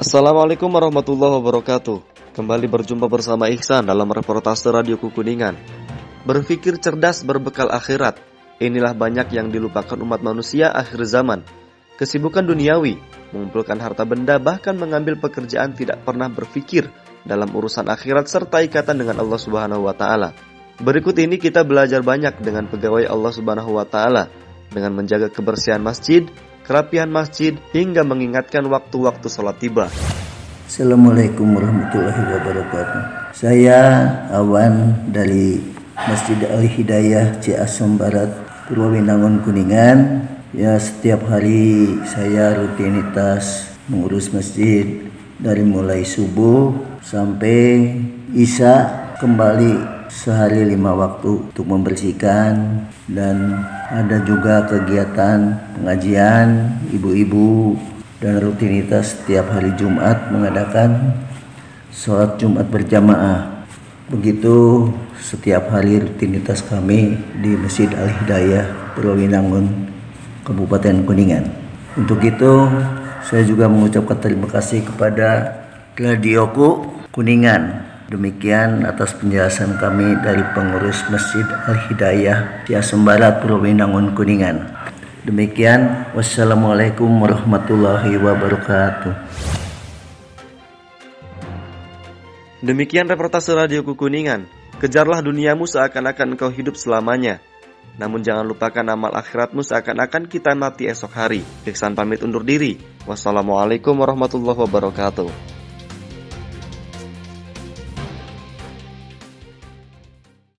Assalamualaikum warahmatullahi wabarakatuh. Kembali berjumpa bersama Ihsan dalam reportase Radio Kukuningan. Berpikir cerdas berbekal akhirat. Inilah banyak yang dilupakan umat manusia akhir zaman. Kesibukan duniawi, mengumpulkan harta benda bahkan mengambil pekerjaan tidak pernah berpikir dalam urusan akhirat serta ikatan dengan Allah Subhanahu wa taala. Berikut ini kita belajar banyak dengan pegawai Allah Subhanahu wa taala dengan menjaga kebersihan masjid, kerapian masjid hingga mengingatkan waktu-waktu sholat tiba. Assalamualaikum warahmatullahi wabarakatuh. Saya Awan dari Masjid Al Hidayah Ciasem Barat, Purwawinangun Kuningan. Ya setiap hari saya rutinitas mengurus masjid dari mulai subuh sampai isya kembali sehari lima waktu untuk membersihkan dan ada juga kegiatan pengajian ibu-ibu dan rutinitas setiap hari Jumat mengadakan sholat Jumat berjamaah. Begitu setiap hari rutinitas kami di Masjid Al Hidayah Purwinangun Kabupaten Kuningan. Untuk itu saya juga mengucapkan terima kasih kepada Gladioku Kuningan Demikian atas penjelasan kami dari pengurus Masjid Al-Hidayah di Barat Purwinangun Kuningan. Demikian, wassalamualaikum warahmatullahi wabarakatuh. Demikian reportase Radio Kukuningan. Kejarlah duniamu seakan-akan engkau hidup selamanya. Namun jangan lupakan amal akhiratmu seakan-akan kita mati esok hari. Iksan pamit undur diri. Wassalamualaikum warahmatullahi wabarakatuh.